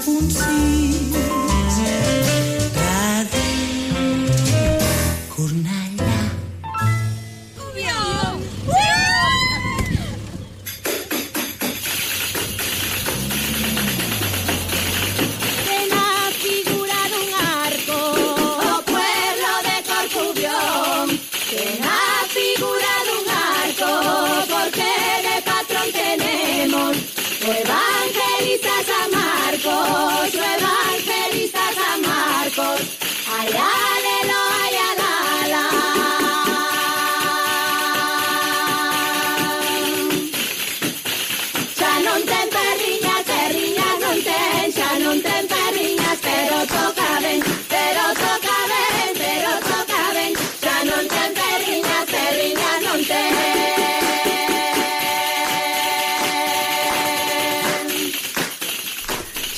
punti.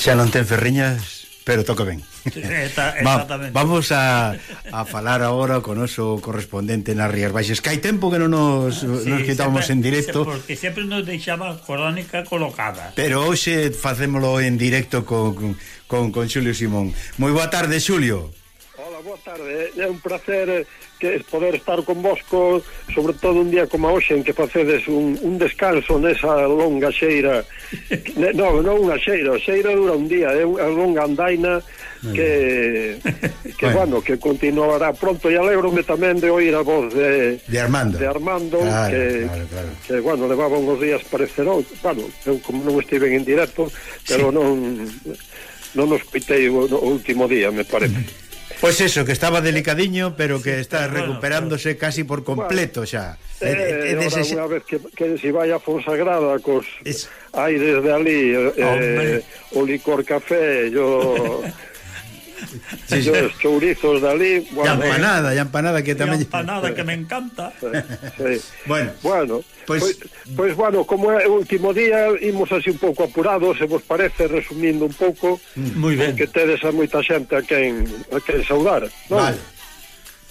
Xa non ten ferriñas, pero toca ben. Eta, exactamente. Va, vamos a, a falar agora con oso correspondente nas Rías Baixas que hai tempo que non nos, ah, sí, nos quitábamos sempre, en directo. porque sempre nos deixaba crónica colocada. Pero hoxe facémolo en directo con, con, con Xulio Simón. Moi boa tarde Xulio. Hola, boa tarde. É un placer que poder estar con vosco, sobre todo un día como hoxe en que facedes un, un descanso nesa longa xeira. Ne, no, non unha xeira, xeira dura un día, é unha longa andaina que que bueno, que continuará pronto e alégrome tamén de oír a voz de, de Armando, de Armando claro, que, claro, claro. que bueno, levaba uns días parecerón, bueno, eu como non estive en directo, pero sí. non non os coitei o, o último día, me parece. Mm. Pois pues eso, que estaba delicadiño, pero que está recuperándose casi por completo xa. Eh, eh, des... unha vez que, que si vai a Fonsagrada cos es... aires de ali, eh, Hombre. o licor café, yo... sí, sí. os chourizos dali bueno, E empanada, e eh, empanada que tamén empanada que me encanta sí, sí. Bueno, bueno pois pues... pues, bueno, como é o último día imos así un pouco apurados se vos parece, resumindo un pouco mm. ben. que tedes a moita xente a quen, a quen saudar non? Vale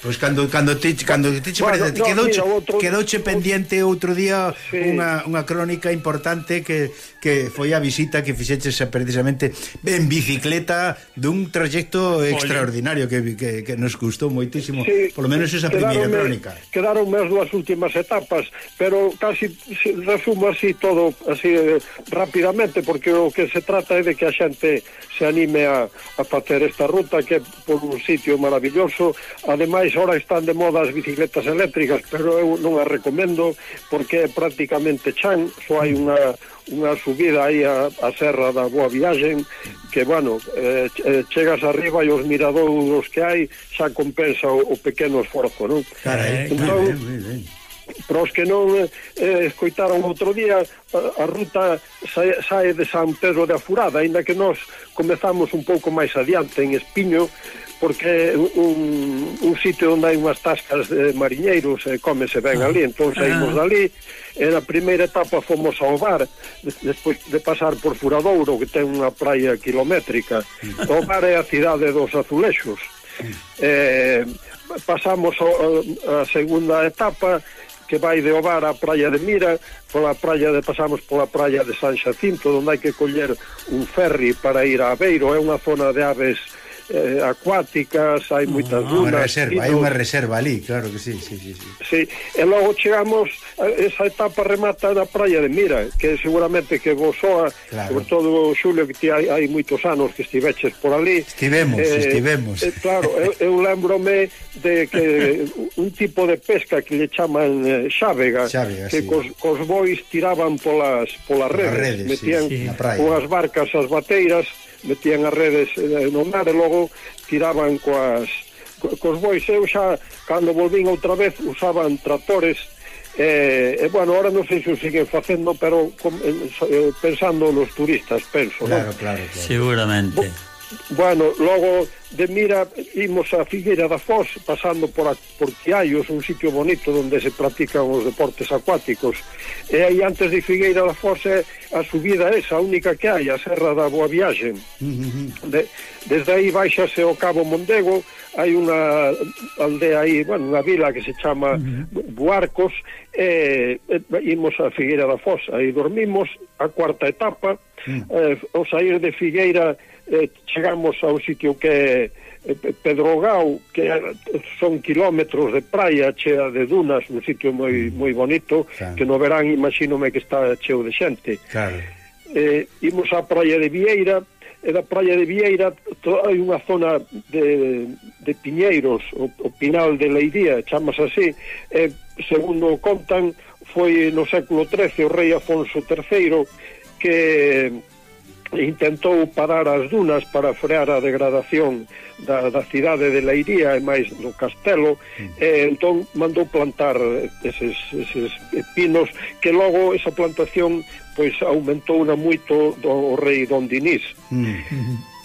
Pois cando cando ti cando ti che bueno, parece, no, quedouche, mira, outro, quedouche pendiente outro día sí. unha, unha crónica importante que que foi a visita que fixeches precisamente en bicicleta dun trayecto extraordinario que, que, que nos gustou moitísimo, sí, polo menos esa primeira crónica. Quedaron as dúas últimas etapas, pero casi resumo así todo así eh, rapidamente, porque o que se trata é de que a xente se anime a, a facer esta ruta que é por un sitio maravilloso ademais, ora están de moda as bicicletas eléctricas, pero eu non as recomendo porque é prácticamente chan, só hai unha unha subida aí a, a Serra da Boa Viaxen que, bueno, eh, eh, chegas arriba e os miradouros que hai xa compensa o, o pequeno esforzo, non? Carai, entón, carai, moi ben para os que non eh, escoitaron outro día a, a ruta sae, sae de San Pedro de Afurada aínda que nós comezamos un pouco máis adiante en Espiño porque é un, un sitio onde hai unhas tascas de mariñeiros e cómese ben ah. ali, entón saímos ah. dali e na primeira etapa fomos ao bar despois de pasar por Furadouro que ten unha praia kilométrica hmm. o bar é a cidade dos azulexos. Hmm. Eh, pasamos ao, a segunda etapa que vai de Ovar á Praia de Mira, pola praia de pasamos pola praia de San Xacinto, onde hai que coller un ferry para ir a Aveiro, é unha zona de aves eh, acuáticas, hai moitas ah, no, dunas. Reserva, hai unha reserva ali, claro que sí, sí, sí, sí. sí. E logo chegamos, esa etapa remata na praia de Mira, que seguramente que vos soa, claro. sobre todo Xulio, que ti hai, hai moitos anos que estiveches por ali. Estivemos, eh, estivemos. Eh, claro, eu, eu lembrome de que un tipo de pesca que lle chaman eh, xávega, xávega que sí. cos, cos bois tiraban polas, polas redes, redes metían sí, sí. unhas barcas as bateiras, metían as redes eh, no mar e logo tiraban coas cos bois eu xa cando volvín outra vez usaban tractores e, eh, e bueno, ahora non sei se o siguen facendo pero com, eh, eh pensando nos turistas penso claro, ¿no? claro, claro. seguramente Bueno, logo de Mira imos a Figueira da Foz pasando por, a, por Tiaios, un sitio bonito onde se practican os deportes acuáticos. E aí antes de Figueira da Foz é a subida esa, a única que hai, a Serra da Boa Viaxe. De, desde aí baixase o Cabo Mondego, hai unha aldea aí, bueno, unha vila que se chama Buarcos, e, e imos a Figueira da Foz, aí dormimos, a cuarta etapa, mm. eh, ao sair de Figueira eh, chegamos a un sitio que é eh, Pedrogao, que son kilómetros de praia chea de dunas, un sitio moi moi bonito, claro. que no verán imagínome que está cheo de xente. Claro. Eh, imos á praia de Vieira, e da praia de Vieira hai unha zona de, de piñeiros, o, o Pinal de Leiría, chamas así, e, segundo contan, foi no século XIII o rei Afonso III que intentou parar as dunas para frear a degradación da, da cidade de Leiría e máis do castelo e entón mandou plantar eses, eses pinos que logo esa plantación pois aumentou na moito do rei Don Dinís mm.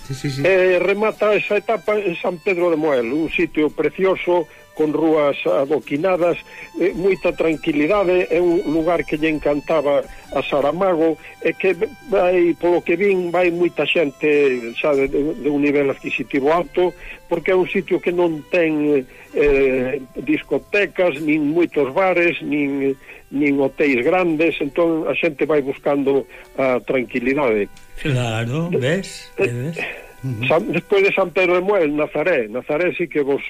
sí, sí, sí. e remata esa etapa en San Pedro de Moel un sitio precioso con rúas adoquinadas, eh, moita tranquilidade, é un lugar que lle encantaba a Saramago, e que vai, polo que vin, vai moita xente xa de, de un nivel adquisitivo alto, porque é un sitio que non ten eh, discotecas, nin moitos bares, nin, nin hotéis grandes, entón a xente vai buscando a tranquilidade. Claro, ves, eh, ves. Uh -huh. San, despois de San Pedro de Muel, Nazaré, Nazaré sí que vos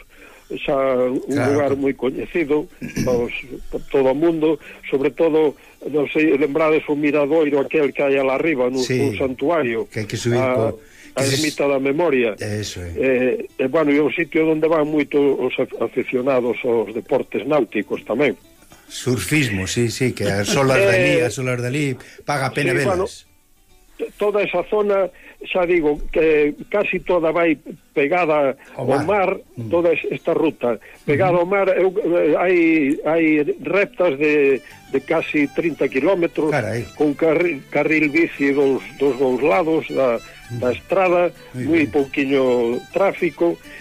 xa un claro. lugar moi coñecido por todo o mundo, sobre todo non sei, lembrades o miradoiro aquel que hai alá arriba, nun, sí, un santuario que hai que subir a, po a ermita da memoria Eso é. Eh, e, eh, bueno, é un sitio onde van moito os aficionados aos deportes náuticos tamén surfismo, sí, sí que as solas eh, dali, as solas dali paga pena sí, velas bueno, toda esa zona, xa digo, que casi toda vai pegada ao mar, ao mar mm. toda esta ruta. Pegada mm-hmm. ao mar, eu, eh, hai, hai reptas de, de casi 30 kilómetros, con carri, carril bici dos, dos dous lados da, da mm. estrada, moi pouquiño tráfico, e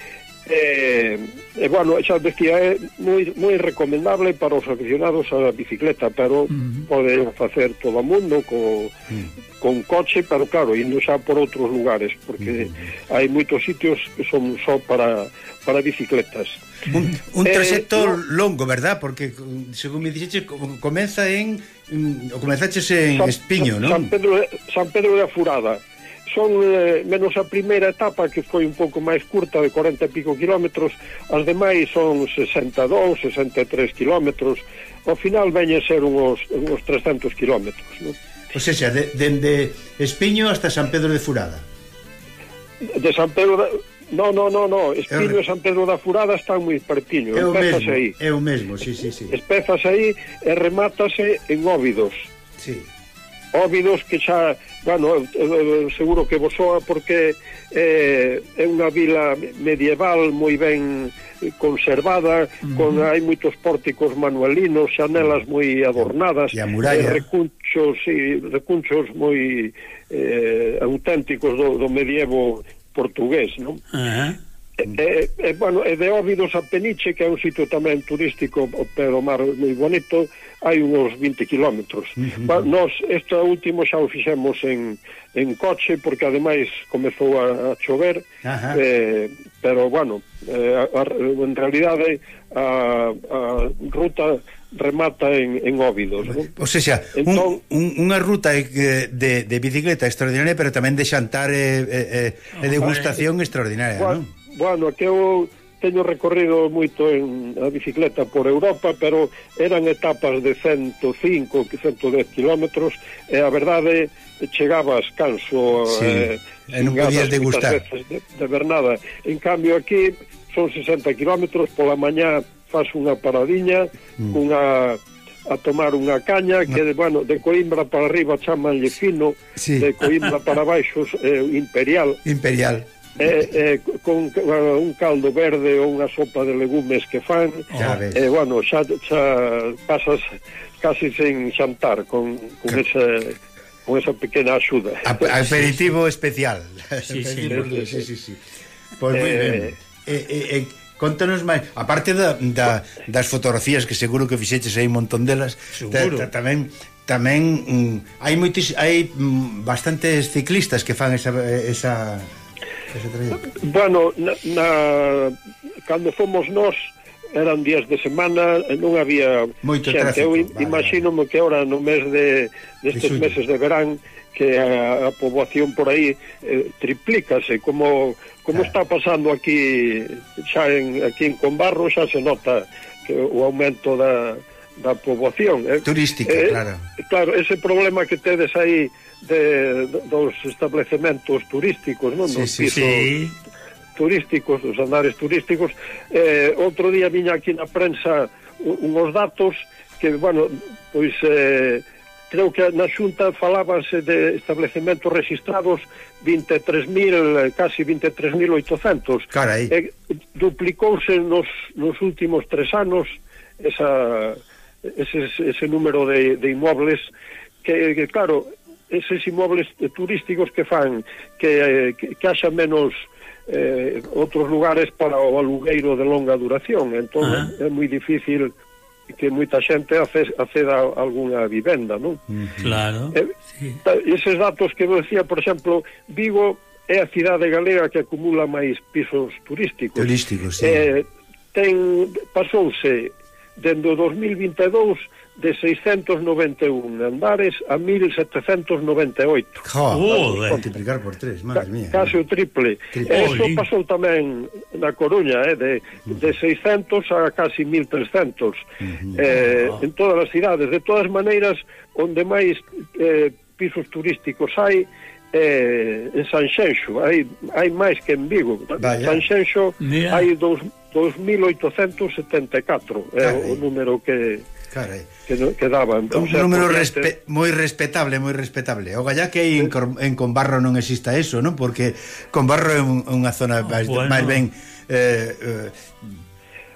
E, e bueno, xa decía é moi, moi recomendable para os aficionados á bicicleta, pero uh -huh. poden facer todo o mundo co, uh -huh. con coche, pero claro, indo xa por outros lugares, porque uh -huh. hai moitos sitios que son só para, para bicicletas. Un, un eh, trayecto no, longo, verdad? Porque, según me dixeche, comeza en... Mm, o comenzaches en San, Espiño, non? San Pedro, San Pedro de Afurada son eh, menos a primeira etapa que foi un pouco máis curta de 40 e pico kilómetros as demais son 62 63 kilómetros ao final veñen ser uns, uns 300 kilómetros non? O sea, de, dende Espiño hasta San Pedro de Furada de San Pedro de... No, no, no, no, Espiño e San Pedro da Furada están moi pertiño, é o mesmo, aí. É o mesmo, sí, sí, sí. Espezas aí e remátase en Óbidos. Sí óbidos que xa, bueno, seguro que vos soa porque eh, é unha vila medieval moi ben conservada, uh -huh. con hai moitos pórticos manuelinos, xanelas moi adornadas, e eh, recunchos e recunchos moi eh, auténticos do, do medievo portugués, non? Uh -huh. E, e, bueno, e de Óbidos a Peniche, que é un sitio tamén turístico, pero mar moi bonito, hai uns 20 kilómetros. Mm, mm, uh -huh. Nos, este último xa o fixemos en, en coche, porque ademais comezou a, a chover, uh -huh. eh, pero, bueno, eh, a, a, en realidade a, a ruta remata en, en Óbidos. Non? O sea, entón, un, un, unha ruta de, de bicicleta extraordinaria, pero tamén de xantar e eh, eh, eh, degustación extraordinaria, bueno, non? bueno, que eu teño recorrido moito en a bicicleta por Europa, pero eran etapas de 105, 110 kilómetros, e a verdade chegabas canso sí, eh, e non podías degustar de, de ver nada. En cambio aquí son 60 kilómetros, pola mañá faz unha paradiña, mm. unha a tomar unha caña que, bueno, de Coimbra para arriba chamanlle fino, sí. de Coimbra para baixo eh, imperial. Imperial eh, eh, con ah, un caldo verde ou unha sopa de legumes que fan e eh, bueno, xa, xa pasas casi sen xantar con, con que... ese con esa pequena axuda. Aperitivo especial. Sí, sí, sí, sí, sí. pois pues, moi eh, ben eh, eh, eh, Contanos máis, aparte da, da, das fotografías que seguro que fixeches aí un montón delas, ta, ta, tamén tamén mm, hai moitis hai mm, bastantes ciclistas que fan esa, esa Bueno, na, na, cando fomos nós eran días de semana, non había Moito xente. Tráfico, Eu vale. imagino que ahora no mes de destes de meses de verán que a, a poboación por aí eh, triplícase como como ah. está pasando aquí xa en aquí en Combarro xa se nota que o aumento da da poboación, eh. turística, eh, claro. Claro, ese problema que tedes aí de, de, dos establecementos turísticos, non? Sí, dos sí, pisos sí. turísticos, dos andares turísticos. Eh, outro día viña aquí na prensa unhos datos que, bueno, pois... Eh, creo que na xunta falábanse de establecementos registrados 23.000, casi 23.800. Carai. E duplicouse nos, nos últimos tres anos esa, ese, ese número de, de inmobles que, que, claro, eses inmobles turísticos que fan que, eh, que, que haxa menos eh, outros lugares para o alugueiro de longa duración entón ah. é moi difícil que moita xente acceda a algunha vivenda non? claro eh, sí. eses datos que vos decía por exemplo, Vigo é a cidade galega que acumula máis pisos turísticos turísticos, sí. eh, ten, pasouse dende o 2022 de 691 andares a 1798. Joder, multiplicar por tres, madre mía. Case o triple. triple. Eso pasou tamén na Coruña, eh, de, de 600 a casi 1300 eh, en todas as cidades. De todas maneiras, onde máis eh, pisos turísticos hai, eh, en Sanxenxo, hai, hai máis que en Vigo. Vaya. Sanxenxo yeah. hai 2.874, é eh, o número que Carai. Que, no, que daban. Entón, un o sea, número respe moi respetable, moi respetable. O gallá que en, en Conbarro non exista eso, non? Porque Conbarro é un, unha zona oh, máis, bueno. máis ben... Eh, eh,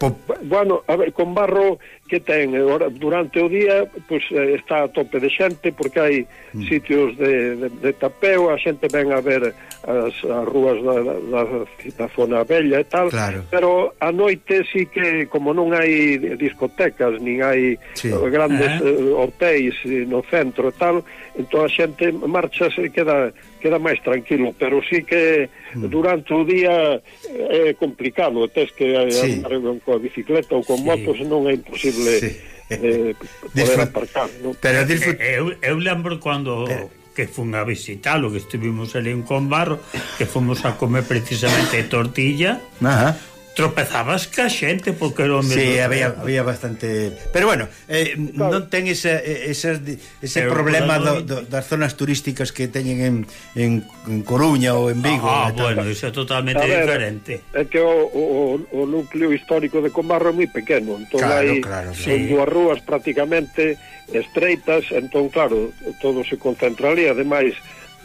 po... Bueno, a ver, Conbarro que ten eh, ora, durante o día pois, está a tope de xente porque hai mm. sitios de, de, de tapeo a xente ven a ver as, as rúas da, da, da zona bella e tal claro. pero a noite sí que como non hai discotecas nin hai sí. Eh, grandes eh? Hotéis no centro e tal entón a xente marcha e queda queda máis tranquilo pero sí que mm. durante o día é complicado tes que sí. andar con a bicicleta ou con sí. motos non é imposible posible sí. eh, poder Disfrut aparcar. ¿no? Pero eh, eu, eu lembro cando Pero... que fun a visitalo, que estuvimos ali en Conbarro, que fomos a comer precisamente tortilla. Ajá tropezabas ca xente porque o me Sí, había, había bastante, pero bueno, eh, claro. non ten ese, esa, ese pero problema do, do, das zonas turísticas que teñen en, en, en Coruña ou en Vigo. Ah, eh, bueno, iso é totalmente ver, diferente. É que o, o, o núcleo histórico de Comarro é moi pequeno, entón claro, hai claro, claro, son sí. dúas rúas prácticamente estreitas, entón claro, todo se concentraría, ademais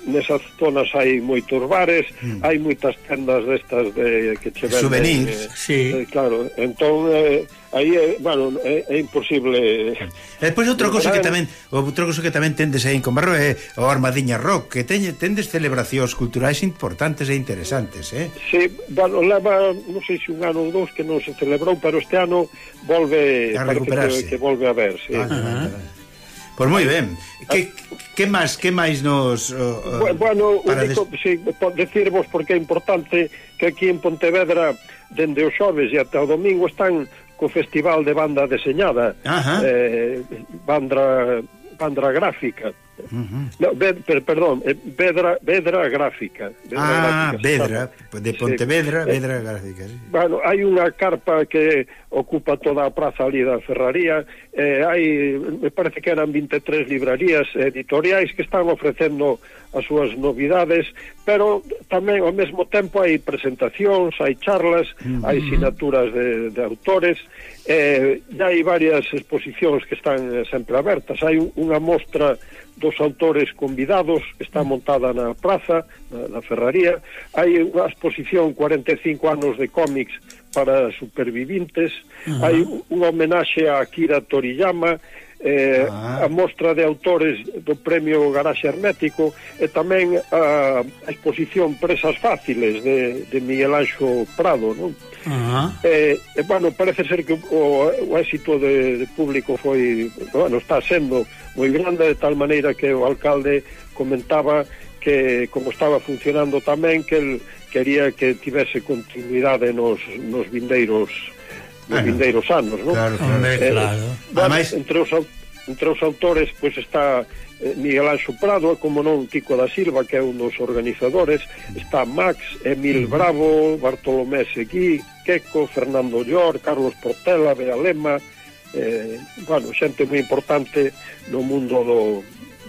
nesas zonas hai moitos bares, mm. hai moitas tendas destas de que che venden. Souvenirs, eh, sí. Eh, claro, entón eh, aí é, bueno, é, é imposible. E depois outra cousa que tamén, outra cousa que tamén tendes aí en Combarro é o Armadiña Rock, que teñe tendes celebracións culturais importantes e interesantes, eh? Sí, bueno, leva, non sei se un ano ou dous que non se celebrou, pero este ano volve a recuperarse. Que, que volve a ver, sí. Ah, ah, ah. Pois moi ben. Que, ah, Que máis, que máis nos uh, Bueno, para único, des... sí, decirvos porque é importante que aquí en Pontevedra dende os xoves e ata o domingo están co festival de banda deseñada, Ajá. eh, banda banda gráfica. Uh -huh. no, ved, per, perdón, eh, Vedra, Vedra Gráfica Vedra Ah, Vedra, de Pontevedra sí. Vedra eh, Gráfica sí. bueno, Hai unha carpa que ocupa toda a praza ali da Ferraría eh, hai, me parece que eran 23 librarías editoriais que están ofrecendo as súas novidades pero tamén ao mesmo tempo hai presentacións, hai charlas uh -huh. hai sinaturas de, de autores eh, hai varias exposicións que están sempre abertas hai unha mostra dos autores convidados, está montada na praza, na, na ferraría, hai unha exposición 45 anos de cómics para supervivintes, uh -huh. hai unha homenaxe a Akira Toriyama, eh, ah. a mostra de autores do Premio Garaxe Hermético e tamén a, a exposición Presas Fáciles de, de Miguel Anxo Prado non? Ah. Eh, e, bueno, parece ser que o, o éxito de, de público foi bueno, está sendo moi grande de tal maneira que o alcalde comentaba que como estaba funcionando tamén que el quería que tivese continuidade nos, nos vindeiros nos bueno, vindeiros anos, non? Claro, claro. Eh, claro. Bueno, Ademais... entre, os, entre os autores pois está eh, Miguel Anxo Prado, como non Tico da Silva, que é un dos organizadores, está Max, Emil Bravo, Bartolomé Seguí, Queco, Fernando Llor, Carlos Portela, Bealema, eh, bueno, xente moi importante no mundo do,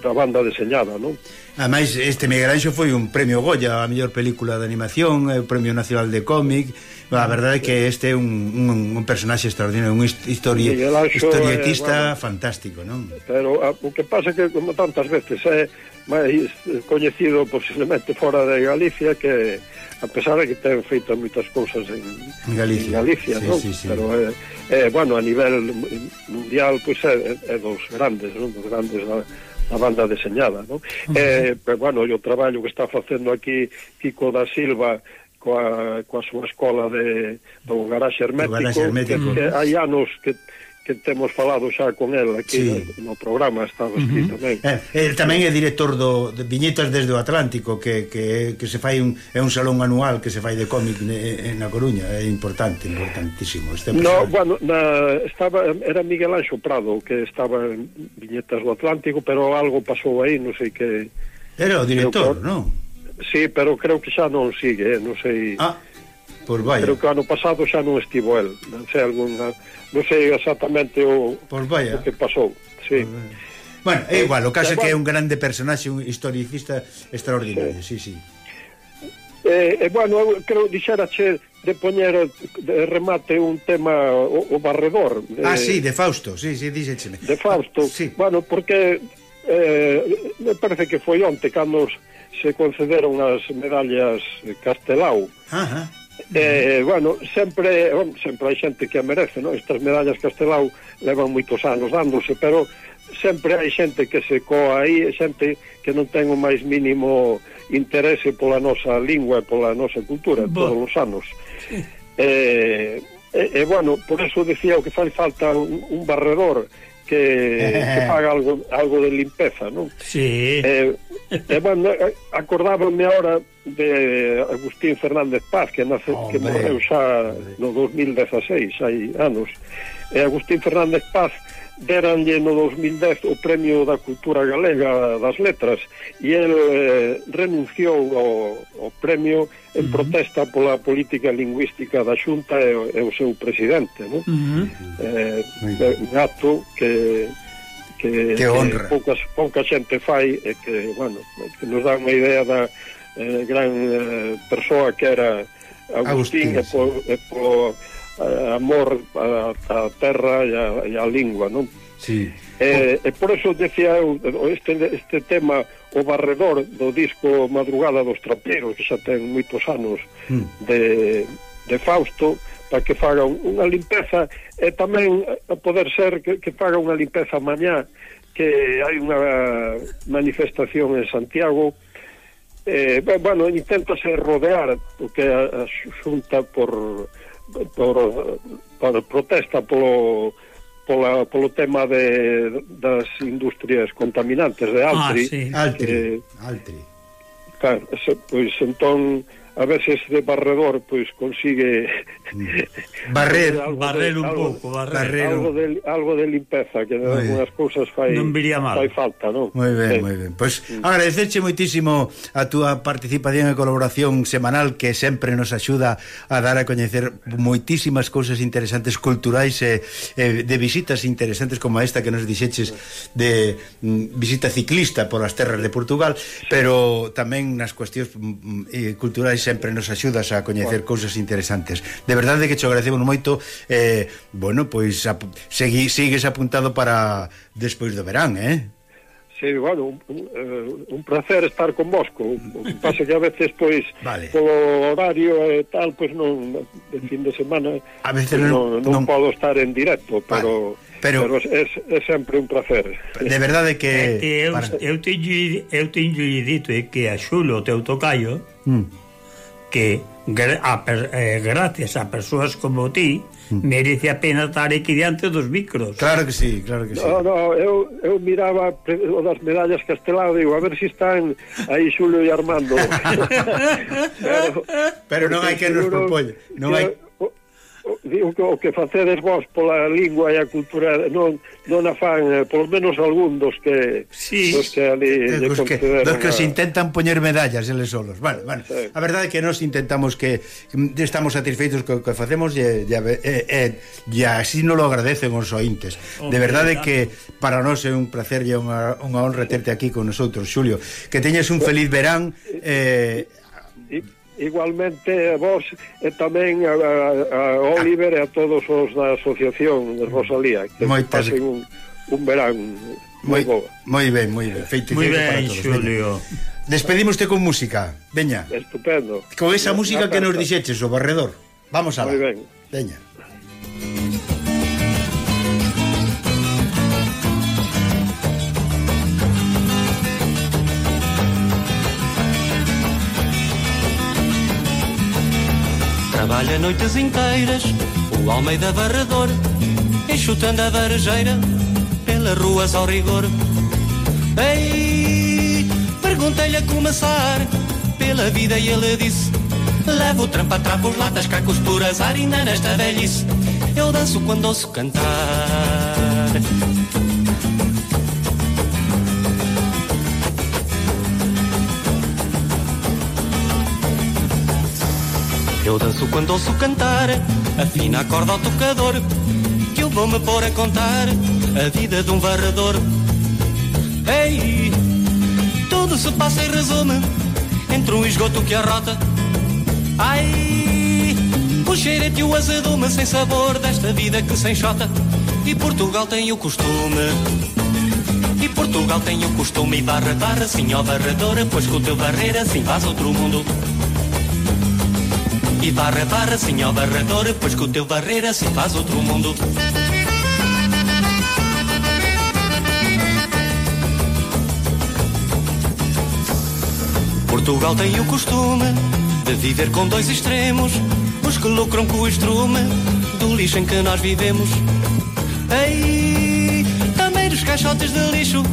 da banda deseñada, non? Ademais, este Miguel Anxo foi un premio Goya a mellor película de animación, o Premio Nacional de Cómic. A verdade é que este é un, un, un personaxe extraordinario, un histori Anxo, eh, historietista eh, bueno, fantástico, non? Pero a, o que pasa é que como tantas veces é máis coñecido posiblemente fora de Galicia que a pesar de que ten feito moitas cousas en Galicia, en Galicia sí, non? Sí, sí. pero eh, eh, bueno, a nivel mundial pois pues, é, é dos grandes, non? dos grandes da, a banda deseñada, non? Eh, pero, bueno, e o traballo que está facendo aquí Kiko da Silva coa, coa súa escola de, do garaxe hermético, do garaxe hermético. Que, que hai anos que que temos falado xa con el aquí sí. no programa estaba aquí uh -huh. tamén. Eh, el tamén é director do de Viñetas desde o Atlántico que, que, que se fai un é un salón anual que se fai de cómic na Coruña, é importante, importantísimo este No, bueno, na, estaba era Miguel Anxo Prado que estaba en Viñetas do Atlántico, pero algo pasou aí, non sei que Era o director, non? Sí, pero creo que xa non sigue, eh, non sei. Ah Por vaya. Creo que o ano pasado xa non estivo el, non sei algunha, non sei exactamente o, pois vaya. o que pasou. Sí. Bueno, é igual, o caso é que é un grande personaxe, un historicista extraordinario, sí, sí. sí. E, eh, eh, bueno, eu creo dixerache de poñer de remate un tema o, o barredor. Ah, eh, sí, de Fausto, sí, sí, díxecheme. De Fausto, ah, sí. bueno, porque eh, me parece que foi onte cando se concederon as medallas Castelao. Ajá. Eh, eh, bueno, sempre, bueno, sempre hai xente que a merece, non? Estas medallas Castelao levan moitos anos dándose, pero sempre hai xente que se coa aí, xente que non ten o máis mínimo interese pola nosa lingua e pola nosa cultura Bo. todos os anos. Sí. Eh, e, eh, e, bueno, por eso decía o que fai falta un, un barredor que, que faga algo, algo de limpeza, non? Sí. Eh, eh, bueno, acordábame ahora de Agustín Fernández Paz, que nace, Hombre. que morreu xa no 2016, hai anos. E Agustín Fernández Paz deranlle no 2010 o Premio da Cultura Galega das Letras e el eh, renunciou ao, ao premio en protesta pola política lingüística da Xunta e, e o seu presidente non? uh -huh. eh, un acto que que, que, honra. que pouca, pouca xente fai e que, bueno, que nos dá unha idea da eh, gran eh, persoa que era Agustín, Agustín e, po, e po eh, amor a, a terra e a, e a lingua, non? Sí. Eh, e por eso decía eu este, este tema o barredor do disco Madrugada dos Trapeiros que xa ten moitos anos mm. de, de Fausto para que faga unha limpeza e tamén eh, a poder ser que, que faga unha limpeza mañá que hai unha manifestación en Santiago eh, ben, bueno, inténtase rodear o que a, a xunta por por, para protesta polo pola, polo tema de, das industrias contaminantes de Altri. Ah, sí. Altri. Que, Altri. Claro, se, pois entón a veces de barredor pois consigue barrer algo barrer de, un algo, pouco, barrer algo de algo de limpeza que de algunhas cousas fai non viría mal. fai falta, non? Moi ben, sí. moi ben. Pois pues, mm. agradecerche moitísimo a túa participación e colaboración semanal que sempre nos axuda a dar a coñecer moitísimas cousas interesantes culturais e, e de visitas interesantes como esta que nos dixeches de mm, visita ciclista polas terras de Portugal, sí. pero tamén nas cuestións mm, mm eh, culturais sempre nos axudas a coñecer bueno. cousas interesantes. De verdade que te agradecemos moito. Eh, bueno, pois ap segui, sigues apuntado para despois do verán, eh? Sí, bueno, un, un, eh, un placer estar con vosco. Pasa que a veces, pois, vale. polo horario e tal, pois non, de fin de semana, a veces pois, non, non, non podo estar en directo, pero... Vale. Pero, pero é, é sempre un placer. De verdade que... Eu, para... eu teño eu teño dito é que a Xulo, o teu tocayo, mm que gra a per, eh, gracias a persoas como ti mm. merece a pena estar aquí diante dos micros. Claro que sí, claro que sí. No, no, eu, eu miraba o das medallas castelao, digo, a ver se si están aí Xulio e Armando. pero, pero non hai que nos propoña. Non hai o que, o que facedes vos pola lingua e a cultura non non a fan, eh, polo menos algún dos que sí, dos que ali eh, dos, dos que, dos que a... se intentan poñer medallas eles solos. Vale, vale. Sí. A verdade é que nós intentamos que estamos satisfeitos co que facemos e, e, e, e así non lo agradecen os ointes. Hombre, de verdade claro. que para nós é un placer e unha, unha honra terte aquí con nosotros, Xulio. Que teñes un feliz verán eh, y igualmente a vos e tamén a, a Oliver e a todos os da asociación de Rosalía que Moitas... pasen un, un verán moi moi, moi ben, moi ben. Feito moi ben, todos, Xulio. Veña. Despedimoste con música. Veña. Estupendo. Con esa música que nos dixeches o barredor. Vamos a Moi ben. Veña. Trabalha noites inteiras, o Almeida Barrador, enxutando a varejeira, pelas ruas ao rigor. Ei, perguntei-lhe a começar, pela vida e ele disse: Levo trampa, trapos, latas, cacos por azar, ainda nesta velhice. Eu danço quando ouço cantar. Eu danço quando ouço cantar, afina a corda ao tocador, que eu vou me pôr a contar a vida de um varredor. Ei, tudo se passa e resume entre um esgoto que arrota. Ai, o cheirete e o azedume sem sabor desta vida que se enxota. E Portugal tem o costume. E Portugal tem o costume e barra, barra, sim, ó varredor, pois com o teu barreira assim faz outro mundo. E barra, barra, ó barrador, pois com o teu barreira se faz outro mundo. Portugal tem o costume de viver com dois extremos, os que lucram com o estrume do lixo em que nós vivemos. Ei, também dos caixotes de lixo,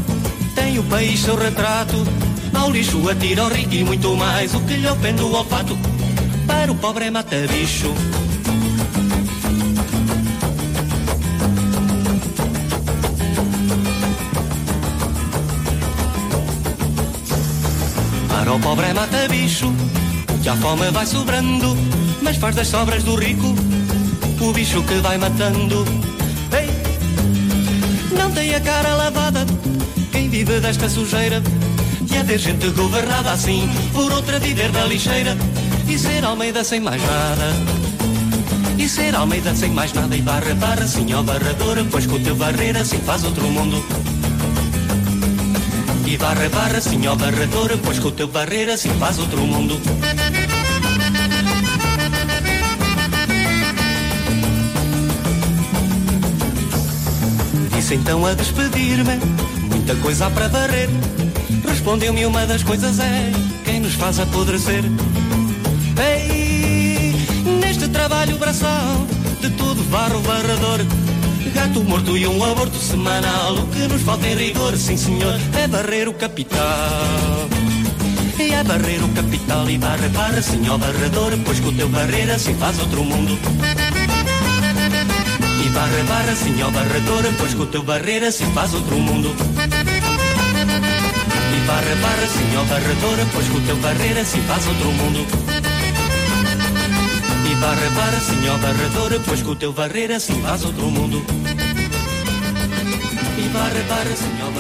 tem o país seu retrato. Ao lixo atira ao rico e muito mais, o que lhe ofende o olfato. Para o pobre é mata bicho. Para o pobre é mata bicho, que a fome vai sobrando, mas faz das sobras do rico o bicho que vai matando. Ei, não tem a cara lavada, quem vive desta sujeira. E é ver gente governada assim, por outra viver da lixeira. E ser Almeida sem mais nada. E ser Almeida sem mais nada. E barra, barra, sim, ó pois com o teu barreira assim faz outro mundo. E barra, barra, sim, ó pois com o teu barreira assim faz outro mundo. Disse então a despedir-me, muita coisa há para varrer. Respondeu-me uma das coisas é quem nos faz apodrecer. Ei, neste trabalho braçal, de tudo varro varrador. Gato morto e um aborto semanal, o que nos falta em rigor, sim senhor, é varrer o capital. E é barrer o capital e barra, barra, ó barrador, pois com o teu barrer assim faz outro mundo. E barra, barra, ó barrador, pois com o teu barrer assim faz outro mundo. E barra, barra, ó barrador, pois com o teu barrer assim faz outro mundo. E barra, barra, sim ó pois com o teu barrer assim faz outro mundo. E barra, sim ó